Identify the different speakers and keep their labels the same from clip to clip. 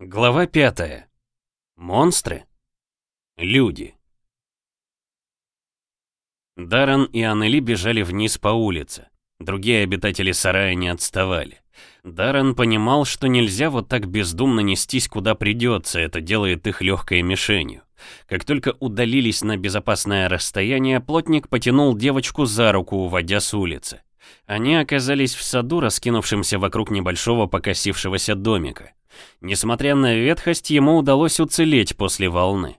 Speaker 1: Глава 5. Монстры? Люди. Даррен и Аннели бежали вниз по улице. Другие обитатели сарая не отставали. Даррен понимал, что нельзя вот так бездумно нестись куда придется, это делает их легкой мишенью. Как только удалились на безопасное расстояние, плотник потянул девочку за руку, уводя с улицы. Они оказались в саду, раскинувшемся вокруг небольшого покосившегося домика. Несмотря на ветхость, ему удалось уцелеть после волны.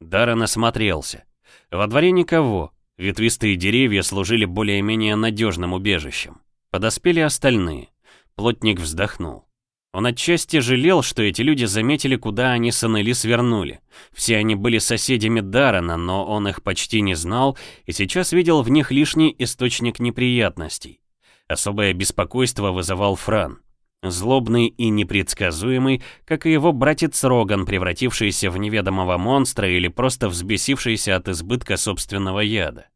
Speaker 1: Даррен осмотрелся. Во дворе никого, ветвистые деревья служили более-менее надежным убежищем. Подоспели остальные. Плотник вздохнул. Он отчасти жалел, что эти люди заметили, куда они с Аннели свернули. Все они были соседями Дарана, но он их почти не знал и сейчас видел в них лишний источник неприятностей. Особое беспокойство вызывал Фран. Злобный и непредсказуемый, как и его братец Роган, превратившийся в неведомого монстра или просто взбесившийся от избытка собственного яда.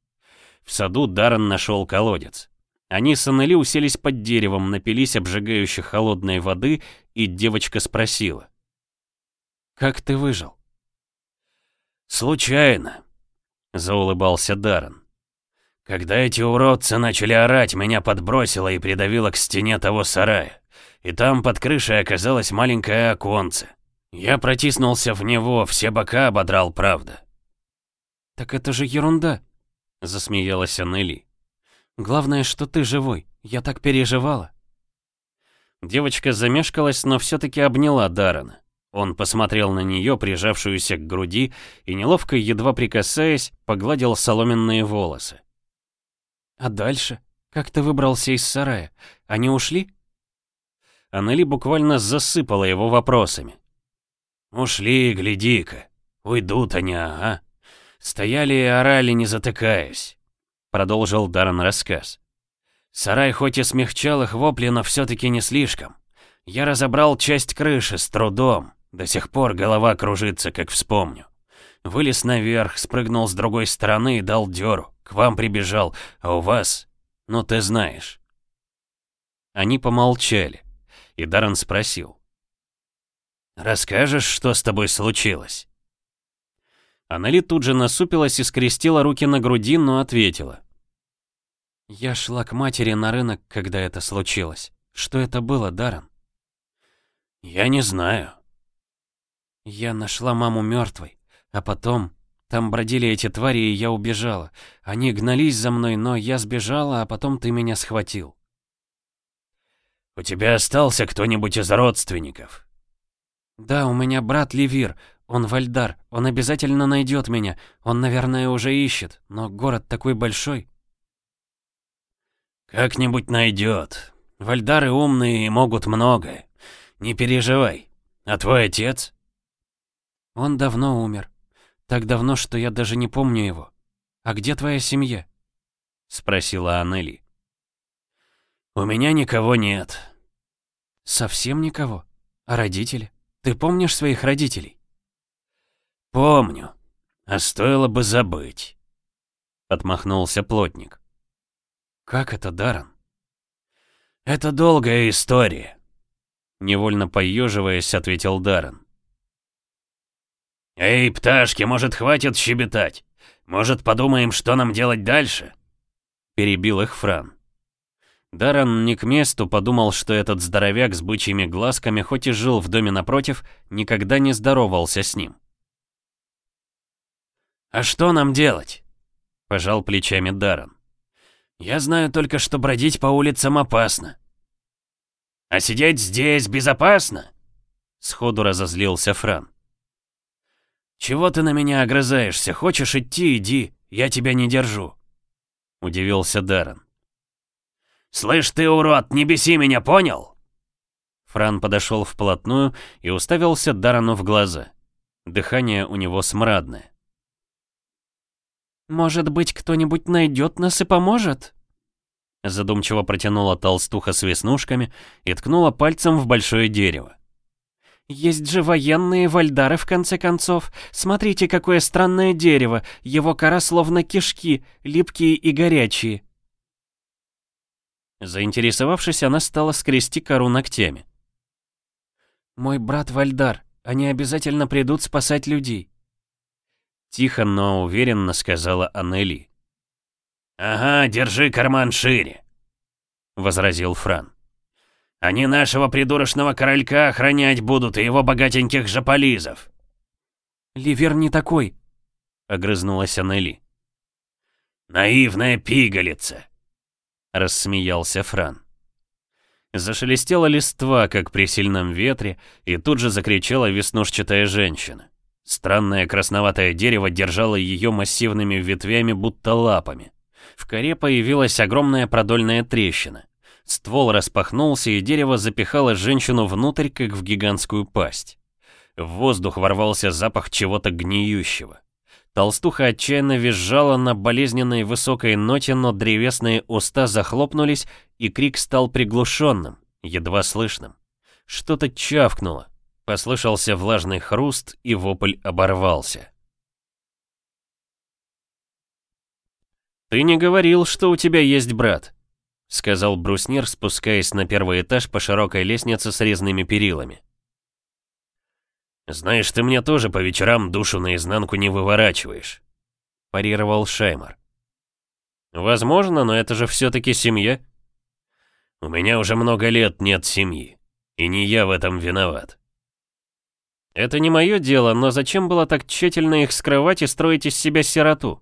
Speaker 1: В саду Даррен нашел колодец. Они с Аннели уселись под деревом, напились обжигающей холодной воды, и девочка спросила. «Как ты выжил?»
Speaker 2: «Случайно», — заулыбался Даррен. «Когда эти уродцы начали орать, меня подбросило и придавило к стене того сарая и там под крышей оказалось маленькое оконце. Я протиснулся в него, все бока ободрал, правда.
Speaker 1: «Так это же ерунда», — засмеялась Аннели. «Главное, что ты живой. Я так переживала». Девочка замешкалась, но все-таки обняла Дарана. Он посмотрел на нее, прижавшуюся к груди, и неловко, едва прикасаясь, погладил соломенные волосы. «А дальше? Как ты выбрался из сарая? Они ушли?» Аннели буквально засыпала его вопросами.
Speaker 2: «Ушли, гляди-ка. Уйдут они, ага. Стояли и орали, не затыкаясь», — продолжил Даррен рассказ. «Сарай хоть и смягчал их вопли, но все-таки не слишком. Я разобрал часть крыши с трудом. До сих пор голова кружится, как вспомню. Вылез наверх, спрыгнул с другой стороны и дал дёру. К вам прибежал, а у вас... Ну, ты знаешь».
Speaker 1: Они помолчали и Даррен спросил.
Speaker 2: «Расскажешь, что с тобой случилось?»
Speaker 1: Аннели тут же насупилась и скрестила руки на груди, но ответила. «Я шла к матери на рынок, когда это случилось. Что это было, Даррен?»
Speaker 2: «Я не знаю».
Speaker 1: «Я нашла маму мертвой, а потом там бродили эти твари, и я убежала. Они гнались за мной, но я сбежала, а потом ты меня схватил.
Speaker 2: «У тебя остался кто-нибудь из родственников?»
Speaker 1: «Да, у меня брат Левир, он Вальдар, он обязательно найдет меня, он, наверное, уже ищет, но город такой большой».
Speaker 2: «Как-нибудь найдет. Вальдары умные и могут многое. Не переживай. А твой отец?»
Speaker 1: «Он давно умер. Так давно, что я даже не помню его. А где твоя семья?» — спросила Анели.
Speaker 2: «У меня никого нет».
Speaker 1: «Совсем никого? А родители? Ты помнишь своих родителей?»
Speaker 2: «Помню. А стоило бы забыть», — отмахнулся плотник.
Speaker 1: «Как это, Даран?
Speaker 2: «Это долгая история», —
Speaker 1: невольно поеживаясь, ответил Даран.
Speaker 2: «Эй, пташки, может, хватит щебетать? Может, подумаем, что нам делать дальше?»
Speaker 1: Перебил их Фран. Даррен не к месту подумал, что этот здоровяк с бычьими глазками, хоть и жил в доме напротив, никогда не здоровался с ним.
Speaker 2: «А что нам делать?» — пожал плечами Даррен. «Я знаю только, что бродить по улицам опасно». «А сидеть здесь безопасно?» — сходу разозлился Фран. «Чего ты на меня огрызаешься? Хочешь идти — иди, я тебя не держу», — удивился Даррен. «Слышь ты, урод, не беси меня, понял?»
Speaker 1: Фран подошел вплотную и уставился Дарану в глаза. Дыхание у него смрадное. «Может быть, кто-нибудь найдет нас и поможет?» Задумчиво протянула толстуха с веснушками и ткнула пальцем в большое дерево. «Есть же военные вальдары, в конце концов. Смотрите, какое странное дерево. Его кора словно кишки, липкие и горячие. Заинтересовавшись, она стала скрести кору ногтями.
Speaker 3: «Мой брат Вальдар, они обязательно придут спасать людей».
Speaker 1: Тихо, но уверенно сказала Анели.
Speaker 2: «Ага, держи карман шире», — возразил Фран. «Они нашего придурочного королька охранять будут и его богатеньких жополизов».
Speaker 3: «Ливер не такой», —
Speaker 1: огрызнулась Анели.
Speaker 2: «Наивная пигалица», —
Speaker 1: рассмеялся Фран. Зашелестела листва, как при сильном ветре, и тут же закричала веснушчатая женщина. Странное красноватое дерево держало ее массивными ветвями, будто лапами. В коре появилась огромная продольная трещина. Ствол распахнулся, и дерево запихало женщину внутрь, как в гигантскую пасть. В воздух ворвался запах чего-то гниющего. Толстуха отчаянно визжала на болезненной высокой ноте, но древесные уста захлопнулись, и крик стал приглушенным, едва слышным. Что-то чавкнуло. Послышался влажный хруст, и вопль оборвался. «Ты не говорил, что у тебя есть брат», — сказал бруснир, спускаясь на первый этаж по широкой лестнице с резными перилами.
Speaker 2: «Знаешь, ты мне тоже по вечерам душу наизнанку не выворачиваешь», — парировал Шеймар.
Speaker 1: «Возможно, но это же все-таки семья».
Speaker 2: «У меня уже много лет нет семьи, и не я в этом виноват».
Speaker 1: «Это не мое дело, но зачем было так тщательно их скрывать и строить из себя сироту?»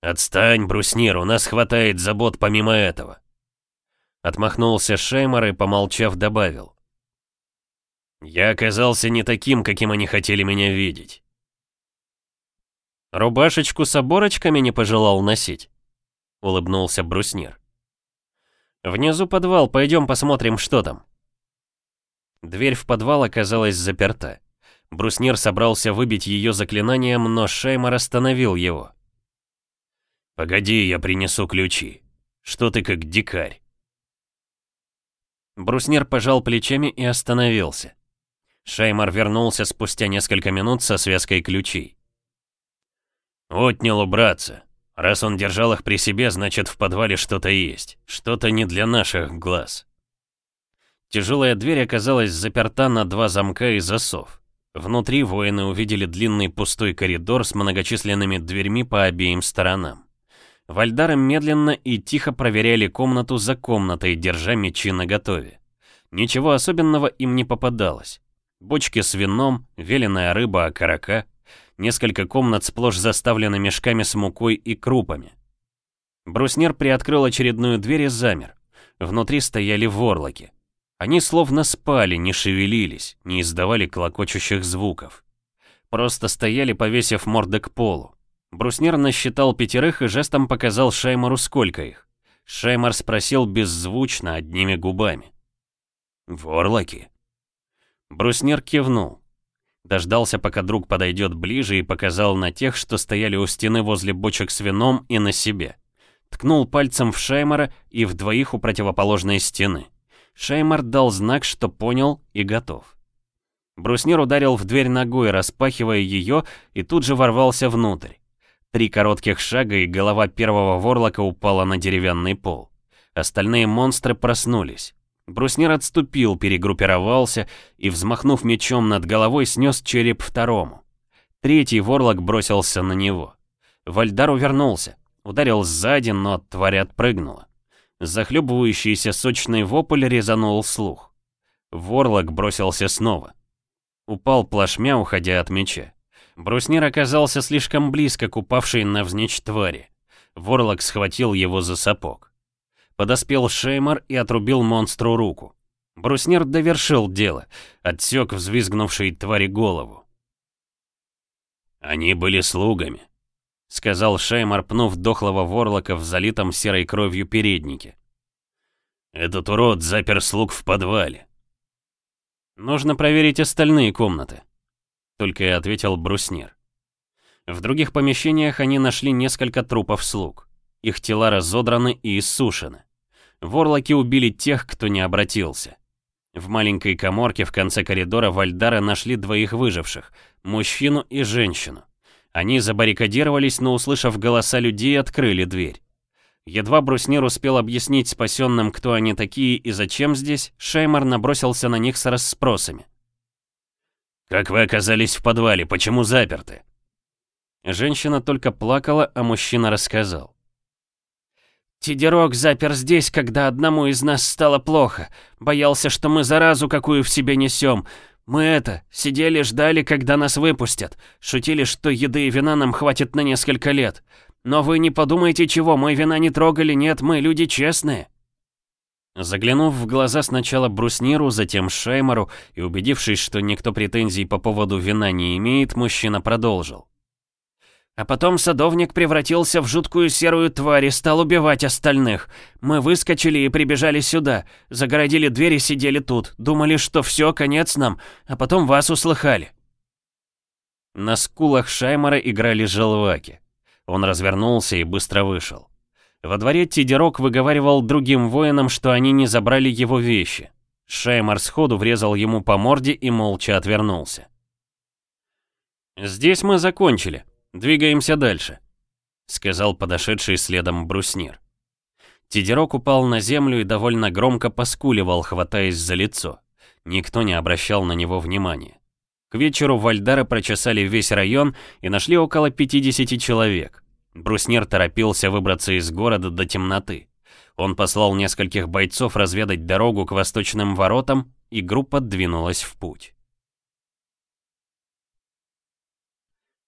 Speaker 2: «Отстань, бруснир, у нас хватает забот помимо этого», —
Speaker 1: отмахнулся Шеймар и, помолчав, добавил.
Speaker 2: Я оказался не таким, каким они хотели меня видеть.
Speaker 1: «Рубашечку с оборочками не пожелал носить?» — улыбнулся бруснир. «Внизу подвал, пойдем посмотрим, что там». Дверь в подвал оказалась заперта. Бруснир собрался выбить ее заклинанием, но Шаймар остановил его.
Speaker 2: «Погоди, я принесу ключи. Что ты как дикарь?»
Speaker 1: Бруснир пожал плечами и остановился. Шеймар вернулся спустя несколько минут со связкой ключей.
Speaker 2: «Отнял у братца. Раз он держал их при себе, значит, в подвале что-то есть. Что-то не для наших глаз».
Speaker 1: Тяжелая дверь оказалась заперта на два замка и засов. Внутри воины увидели длинный пустой коридор с многочисленными дверьми по обеим сторонам. Вальдары медленно и тихо проверяли комнату за комнатой, держа мечи наготове. Ничего особенного им не попадалось. Бочки с вином, веленая рыба окорока, несколько комнат сплошь заставлены мешками с мукой и крупами. Бруснер приоткрыл очередную дверь и замер. Внутри стояли ворлоки. Они словно спали, не шевелились, не издавали клокочущих звуков. Просто стояли, повесив морды к полу. Бруснер насчитал пятерых и жестом показал Шаймару, сколько их. Шаймар спросил беззвучно, одними губами.
Speaker 2: «Ворлоки?»
Speaker 1: Бруснер кивнул. Дождался, пока друг подойдет ближе и показал на тех, что стояли у стены возле бочек с вином и на себе. Ткнул пальцем в Шаймара и в двоих у противоположной стены. Шаймар дал знак, что понял и готов. Бруснер ударил в дверь ногой, распахивая ее, и тут же ворвался внутрь. Три коротких шага, и голова первого ворлока упала на деревянный пол. Остальные монстры проснулись. Бруснир отступил, перегруппировался и, взмахнув мечом над головой, снес череп второму. Третий ворлок бросился на него. Вальдар увернулся, ударил сзади, но тварь отпрыгнула. Захлебывающийся сочный вопль резанул слух. Ворлок бросился снова. Упал плашмя, уходя от меча. Бруснир оказался слишком близко к упавшей навзничь твари. Ворлок схватил его за сапог. Подоспел Шеймар и отрубил монстру руку. Бруснер довершил дело, отсек взвизгнувшей твари голову.
Speaker 2: «Они были слугами», —
Speaker 1: сказал Шеймар, пнув дохлого ворлока в залитом серой кровью переднике.
Speaker 2: «Этот урод запер слуг в подвале».
Speaker 1: «Нужно проверить остальные комнаты», — только и ответил Бруснер. В других помещениях они нашли несколько трупов слуг. Их тела разодраны и иссушены. Ворлоки убили тех, кто не обратился. В маленькой коморке в конце коридора Вальдара нашли двоих выживших – мужчину и женщину. Они забаррикадировались, но, услышав голоса людей, открыли дверь. Едва Бруснир успел объяснить спасенным, кто они такие и зачем здесь, Шеймар набросился на них с расспросами.
Speaker 2: «Как вы оказались в подвале? Почему заперты?»
Speaker 1: Женщина только плакала, а мужчина рассказал.
Speaker 3: Тидерок запер здесь, когда одному из нас стало плохо. Боялся, что мы заразу какую в себе несем. Мы это, сидели, ждали, когда нас выпустят. Шутили, что еды и вина нам хватит на несколько лет. Но вы не подумайте чего, мы вина не трогали, нет, мы люди честные.
Speaker 1: Заглянув в глаза сначала Брусниру, затем Шеймару и убедившись, что никто претензий по поводу вина не имеет, мужчина продолжил.
Speaker 3: А потом садовник превратился в жуткую серую тварь и стал убивать остальных. Мы выскочили и прибежали сюда. Загородили двери, и сидели тут. Думали, что все, конец нам. А потом вас услыхали.
Speaker 1: На скулах Шаймара играли желваки. Он развернулся и быстро вышел. Во дворе Тидерок выговаривал другим воинам, что они не забрали его вещи. Шаймар сходу врезал ему по морде и молча отвернулся. «Здесь мы закончили», Двигаемся дальше», — сказал подошедший следом бруснир. Тедерок упал на землю и довольно громко поскуливал, хватаясь за лицо. Никто не обращал на него внимания. К вечеру Вальдары прочесали весь район и нашли около 50 человек. Бруснир торопился выбраться из города до темноты. Он послал нескольких бойцов разведать дорогу к восточным воротам, и группа двинулась в путь.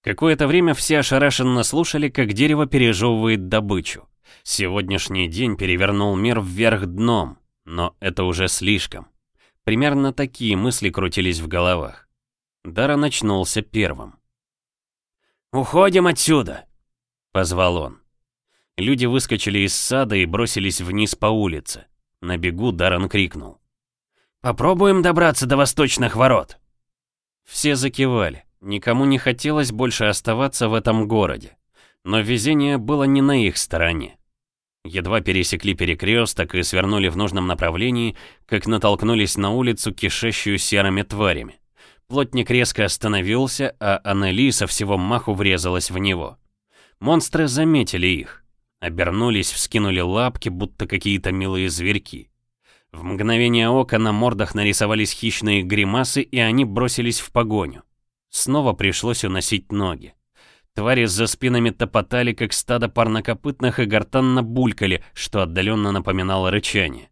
Speaker 1: Какое-то время все ошарашенно слушали, как дерево пережевывает добычу. Сегодняшний день перевернул мир вверх дном, но это уже слишком. Примерно такие мысли крутились в головах. Дара начнулся первым.
Speaker 3: «Уходим отсюда!»
Speaker 1: — позвал он. Люди выскочили из сада и бросились вниз по улице. На бегу Даран крикнул.
Speaker 3: «Попробуем добраться до восточных ворот!»
Speaker 1: Все закивали. Никому не хотелось больше оставаться в этом городе. Но везение было не на их стороне. Едва пересекли перекресток и свернули в нужном направлении, как натолкнулись на улицу, кишащую серыми тварями. Плотник резко остановился, а Аннели со всего маху врезалась в него. Монстры заметили их. Обернулись, вскинули лапки, будто какие-то милые зверьки. В мгновение ока на мордах нарисовались хищные гримасы, и они бросились в погоню. Снова пришлось уносить ноги. Твари за спинами топотали, как стадо парнокопытных, и гортанно булькали, что отдаленно напоминало рычание.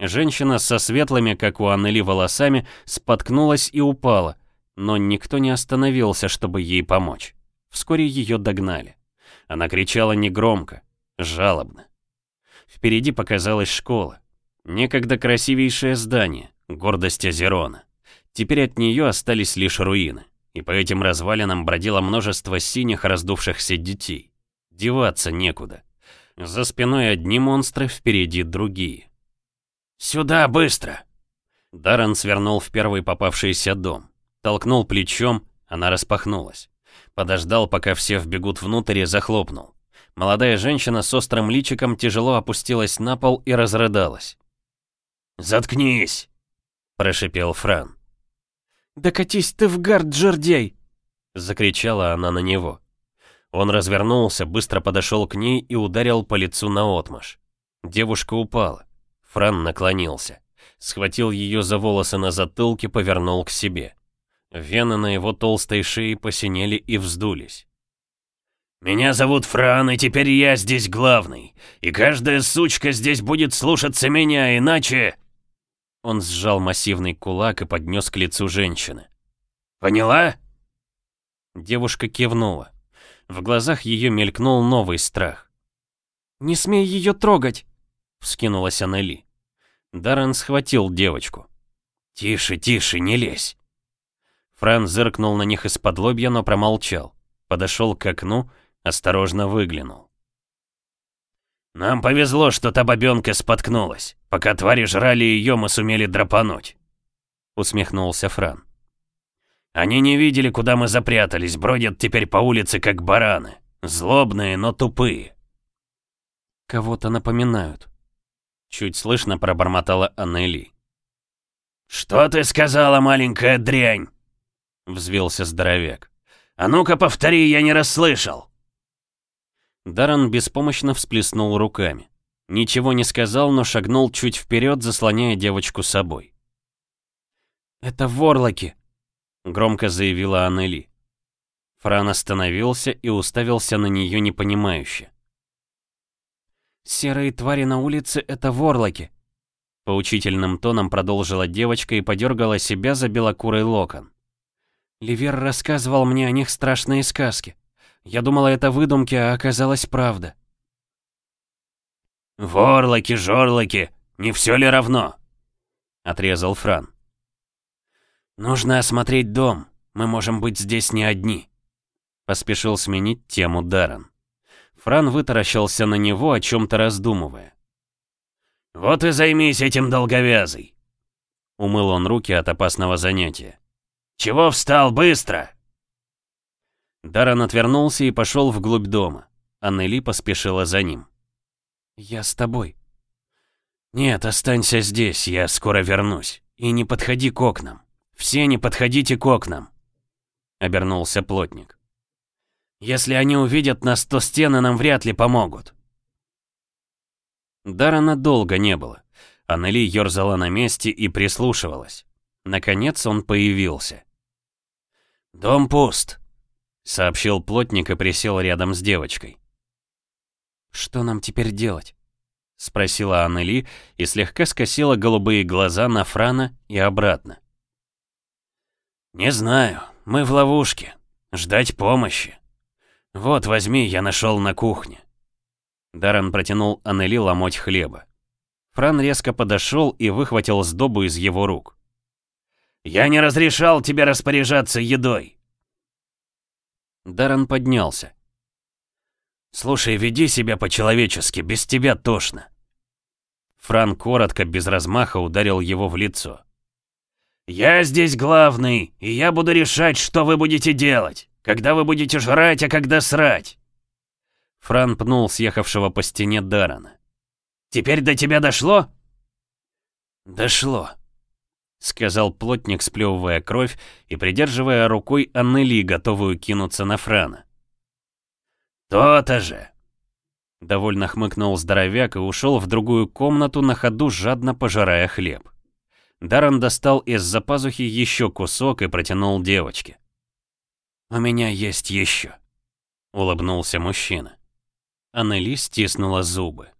Speaker 1: Женщина со светлыми, как у Аннели, волосами споткнулась и упала, но никто не остановился, чтобы ей помочь. Вскоре ее догнали. Она кричала негромко, жалобно. Впереди показалась школа. Некогда красивейшее здание, гордость Азерона. Теперь от нее остались лишь руины и по этим развалинам бродило множество синих раздувшихся детей. Деваться некуда. За спиной одни монстры, впереди другие.
Speaker 3: «Сюда, быстро!»
Speaker 1: Даррен свернул в первый попавшийся дом. Толкнул плечом, она распахнулась. Подождал, пока все вбегут внутрь и захлопнул. Молодая женщина с острым личиком тяжело опустилась на пол и разрыдалась.
Speaker 2: «Заткнись!» – прошипел Фран.
Speaker 3: «Да катись ты в гард, жердей!»
Speaker 1: — закричала она на него. Он развернулся, быстро подошел к ней и ударил по лицу наотмашь. Девушка упала. Фран наклонился. Схватил ее за волосы на затылке, повернул к себе. Вены на его толстой шее посинели и вздулись.
Speaker 2: «Меня зовут Фран, и теперь я здесь главный. И каждая сучка здесь будет слушаться меня, иначе...»
Speaker 1: Он сжал массивный кулак и поднес к лицу женщины.
Speaker 2: «Поняла?»
Speaker 1: Девушка кивнула. В глазах ее мелькнул новый страх.
Speaker 3: «Не смей ее трогать!»
Speaker 1: — вскинулась Аннели. Даррен схватил девочку.
Speaker 2: «Тише, тише, не лезь!»
Speaker 1: Фран зыркнул на них из-под лобья, но промолчал. Подошел к окну, осторожно выглянул.
Speaker 2: «Нам повезло, что та бабенка споткнулась. Пока твари жрали ее, мы сумели драпануть», — усмехнулся Фран. «Они не видели, куда мы запрятались, бродят теперь по улице, как бараны. Злобные, но тупые».
Speaker 1: «Кого-то напоминают», — чуть слышно пробормотала Аннели.
Speaker 2: «Что ты сказала, маленькая дрянь?» — взвился здоровяк. «А ну-ка повтори, я не расслышал!»
Speaker 1: Даррен беспомощно всплеснул руками. Ничего не сказал, но шагнул чуть вперед, заслоняя девочку собой.
Speaker 3: «Это ворлоки!»
Speaker 1: — громко заявила Аннели. Фран остановился и уставился на нее непонимающе.
Speaker 3: «Серые твари на улице — это ворлоки!» Поучительным тоном продолжила девочка и подергала себя за белокурый локон. «Ливер рассказывал мне о них страшные сказки. Я думала, это выдумки, а оказалось правда.
Speaker 2: «Ворлоки, жорлоки, не все ли равно?» — отрезал Фран.
Speaker 3: «Нужно осмотреть дом, мы можем быть здесь не одни», — поспешил сменить тему Даран. Фран вытаращился на него, о чем-то раздумывая.
Speaker 2: «Вот и займись этим долговязый!»
Speaker 1: Умыл он руки от опасного занятия.
Speaker 2: «Чего встал быстро?»
Speaker 1: Даран отвернулся и пошел вглубь дома. Аннели поспешила за ним.
Speaker 3: «Я с тобой».
Speaker 1: «Нет, останься здесь, я скоро вернусь. И не подходи к окнам. Все не подходите к окнам!» Обернулся плотник.
Speaker 3: «Если они увидят нас, то стены нам вряд ли помогут».
Speaker 1: Дарана долго не было. Аннели ерзала на месте и прислушивалась. Наконец он появился.
Speaker 2: «Дом пуст», —
Speaker 1: сообщил плотник и присел рядом с девочкой.
Speaker 3: «Что нам теперь делать?»
Speaker 1: — спросила Аннели и слегка скосила голубые глаза на Франа и обратно.
Speaker 2: «Не знаю, мы в ловушке. Ждать помощи. Вот, возьми, я нашел на кухне».
Speaker 1: Даррен протянул Аннели ломоть хлеба. Фран резко подошел и выхватил сдобу из его рук.
Speaker 2: «Я не разрешал тебе распоряжаться едой!»
Speaker 1: Даррен поднялся.
Speaker 2: «Слушай, веди себя по-человечески, без тебя тошно».
Speaker 1: Фран коротко, без размаха ударил его в лицо.
Speaker 2: «Я здесь главный, и я буду решать, что вы будете делать, когда вы будете жрать, а когда срать».
Speaker 1: Фран пнул съехавшего по стене Дарана.
Speaker 2: «Теперь до тебя дошло?»
Speaker 1: «Дошло», — сказал плотник, сплевывая кровь и придерживая рукой Аннели, готовую кинуться на Франа.
Speaker 2: «То-то же!»
Speaker 1: Довольно хмыкнул здоровяк и ушел в другую комнату, на ходу жадно пожирая хлеб. Даррен достал из-за пазухи еще кусок и протянул девочке.
Speaker 3: «У меня есть еще», — улыбнулся мужчина.
Speaker 1: Аннели стиснула зубы.